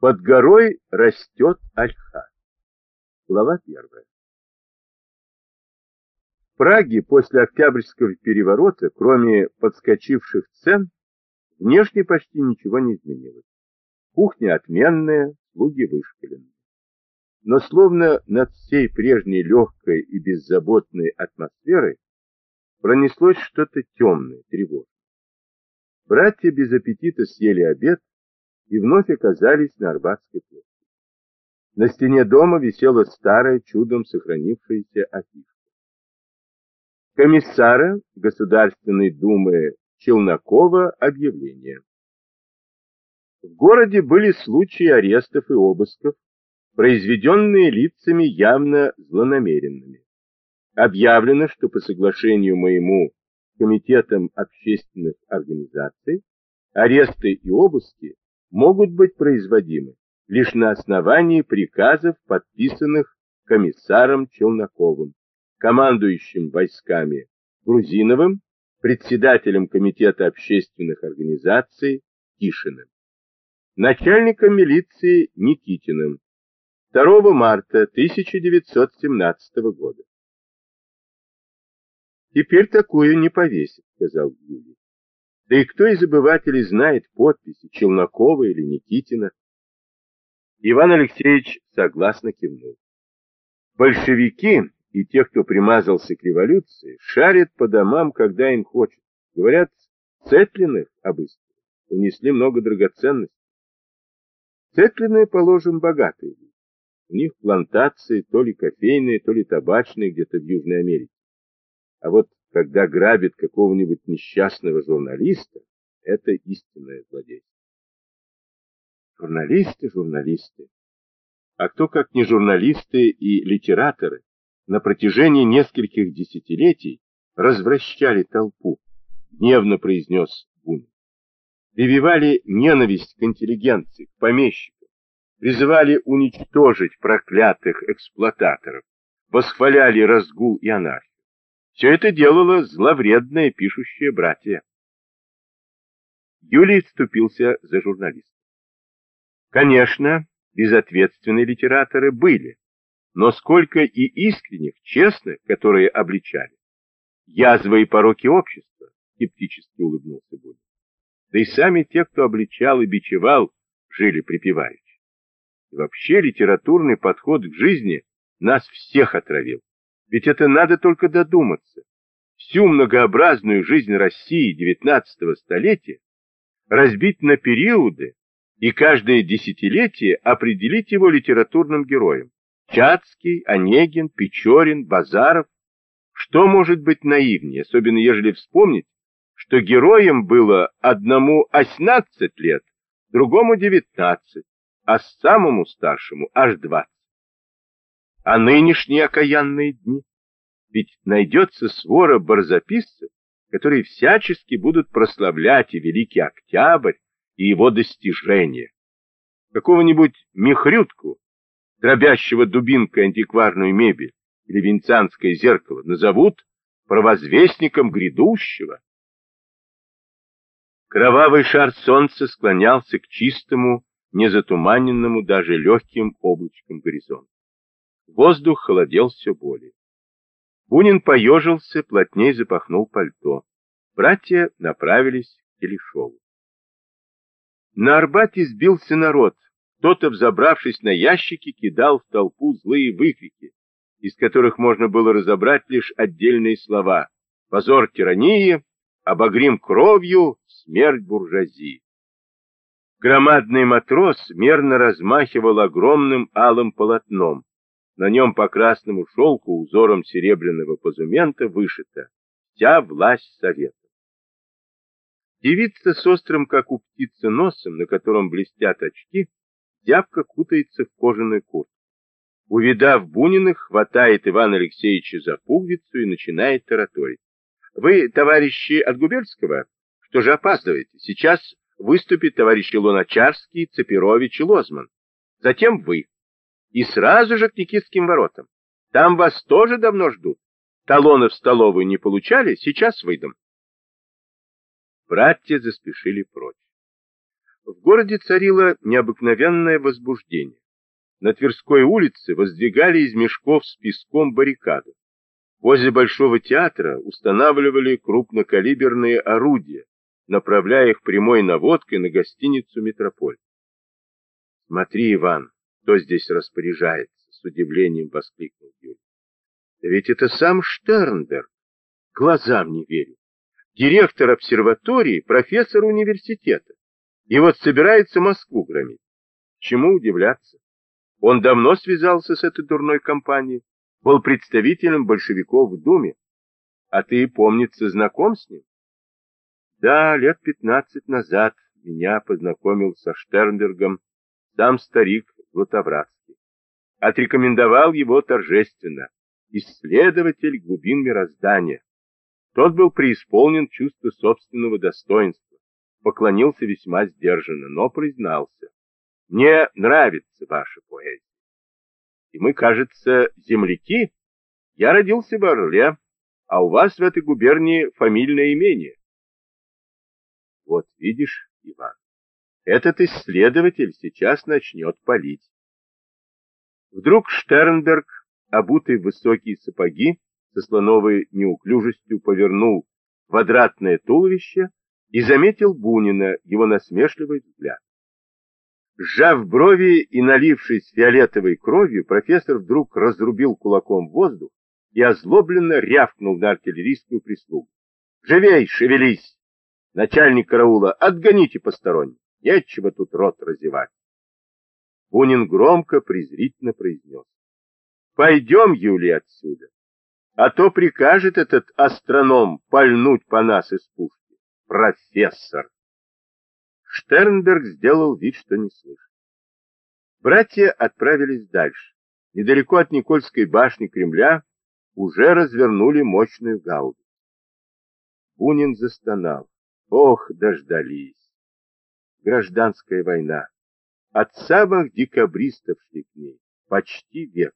Под горой растет ольха. Глава первая. В Праге после Октябрьского переворота, кроме подскочивших цен, внешне почти ничего не изменилось. Кухня отменная, слуги вышкаленные. Но словно над всей прежней легкой и беззаботной атмосферой пронеслось что-то темное, тревожное. Братья без аппетита съели обед, и вновь оказались на Арбатской площади. На стене дома висела старая, чудом сохранившаяся афиша. Комиссара Государственной Думы Челнокова объявление. В городе были случаи арестов и обысков, произведенные лицами явно злонамеренными. Объявлено, что по соглашению моему Комитетом общественных организаций аресты и обыски могут быть производимы лишь на основании приказов, подписанных комиссаром Челноковым, командующим войсками Грузиновым, председателем Комитета общественных организаций Тишиным, начальником милиции Никитиным 2 марта 1917 года. «Теперь такое не повесит», — сказал Юлий. Да и кто из обывателей знает подписи Челнокова или Никитина? Иван Алексеевич согласно кивнул. Большевики и те, кто примазался к революции, шарят по домам, когда им хочется. Говорят, Цетлиных обыскали, унесли много драгоценностей. Цетлины, положим, богатые. У них плантации то ли кофейные, то ли табачные где-то в Южной Америке. А вот когда грабит какого-нибудь несчастного журналиста, это истинное злодейство. Журналисты, журналисты. А кто, как не журналисты и литераторы, на протяжении нескольких десятилетий развращали толпу, гневно произнес Бунин. Прививали ненависть к интеллигенции, к помещикам, призывали уничтожить проклятых эксплуататоров, восхваляли разгул и анархию. Все это делало зловредное пишущее братья. Юлий вступился за журналиста. Конечно, безответственные литераторы были, но сколько и искренних, честных, которые обличали. Язвы и пороки общества, скептически улыбнулся Бунин. Да и сами те, кто обличал и бичевал, жили припеваючи. И вообще литературный подход к жизни нас всех отравил. Ведь это надо только додуматься. Всю многообразную жизнь России XIX столетия разбить на периоды и каждое десятилетие определить его литературным героем. Чацкий, Онегин, Печорин, Базаров. Что может быть наивнее, особенно ежели вспомнить, что героем было одному 18 лет, другому 19, а самому старшему аж 20. А нынешние окаянные дни? Ведь найдется свора барзаписцев, которые всячески будут прославлять и Великий Октябрь, и его достижения. Какого-нибудь мехрютку, дробящего дубинкой антикварную мебель или венецианское зеркало, назовут провозвестником грядущего. Кровавый шар солнца склонялся к чистому, незатуманенному даже легким облачком горизонта. Воздух холодел все более. Бунин поежился, плотней запахнул пальто. Братья направились к Телешову. На Арбате сбился народ. Кто-то, взобравшись на ящики, кидал в толпу злые выкрики, из которых можно было разобрать лишь отдельные слова. Позор тирании, обогрим кровью, смерть буржуазии. Громадный матрос мерно размахивал огромным алым полотном. На нем по красному шелку узором серебряного позумента вышито «Вся власть совета». Девица с острым, как у птицы, носом, на котором блестят очки, зябко кутается в кожаную куртку. Увидав Буниных, хватает Ивана Алексеевича за пуговицу и начинает тараторить. «Вы, товарищи от Губерского, что же опаздываете? Сейчас выступит товарищи Луначарский, Цепирович и Лозман. Затем вы и сразу же к Никитским воротам. Там вас тоже давно ждут. Талоны в столовую не получали, сейчас выйдем. Братья заспешили прочь. В городе царило необыкновенное возбуждение. На Тверской улице воздвигали из мешков с песком баррикаду. Возле Большого театра устанавливали крупнокалиберные орудия, направляя их прямой наводкой на гостиницу «Метрополь». «Смотри, Иван, кто здесь распоряжается?» — с удивлением воскликнул Юрий. «Да ведь это сам Штернберг. Глазам не верю. Директор обсерватории, профессор университета. И вот собирается Москву громить. Чему удивляться? Он давно связался с этой дурной компанией, был представителем большевиков в Думе. А ты, помнится, знаком с ним? Да, лет пятнадцать назад меня познакомил со Штернбергом сам старик Златовратский. Отрекомендовал его торжественно. Исследователь глубин мироздания. Тот был преисполнен чувства собственного достоинства, поклонился весьма сдержанно, но признался. Мне нравится ваша поэзия. И мы, кажется, земляки. Я родился в Орле, а у вас в этой губернии фамильное имение. Вот видишь, Иван, этот исследователь сейчас начнет палить. Вдруг Штернберг, обутый в высокие сапоги, со слоновой неуклюжестью повернул квадратное туловище и заметил Бунина, его насмешливый взгляд. Сжав брови и налившись фиолетовой кровью, профессор вдруг разрубил кулаком воздух и озлобленно рявкнул на артиллерийскую прислугу. «Живей, шевелись! Начальник караула, отгоните посторонних! Нечего тут рот разевать!» Бунин громко, презрительно произнес. «Пойдем, Юлия, отсюда, а то прикажет этот астроном пальнуть по нас из пушки. Профессор!» Штернберг сделал вид, что не слышит. Братья отправились дальше. Недалеко от Никольской башни Кремля уже развернули мощную гаубицу. Бунин застонал. Ох, дождались. Гражданская война. От самых декабристов шли к ней. Почти век.